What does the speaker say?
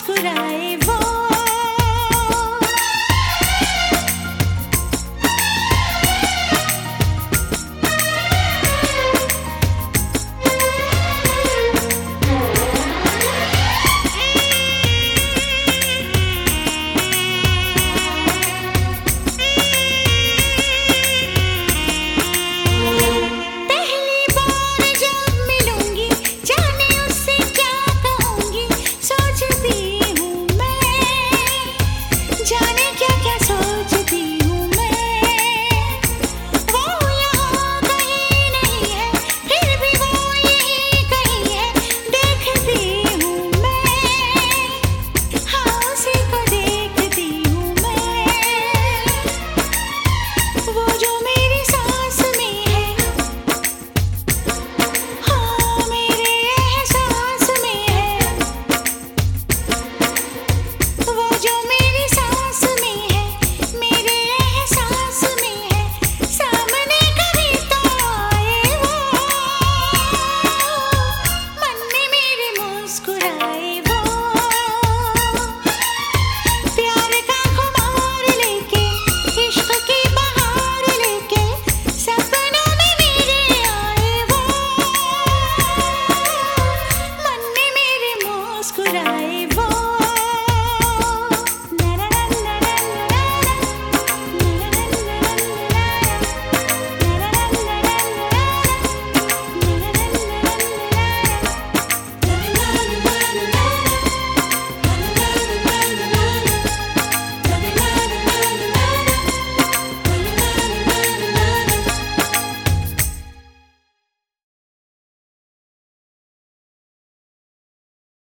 मुस्कुराए वो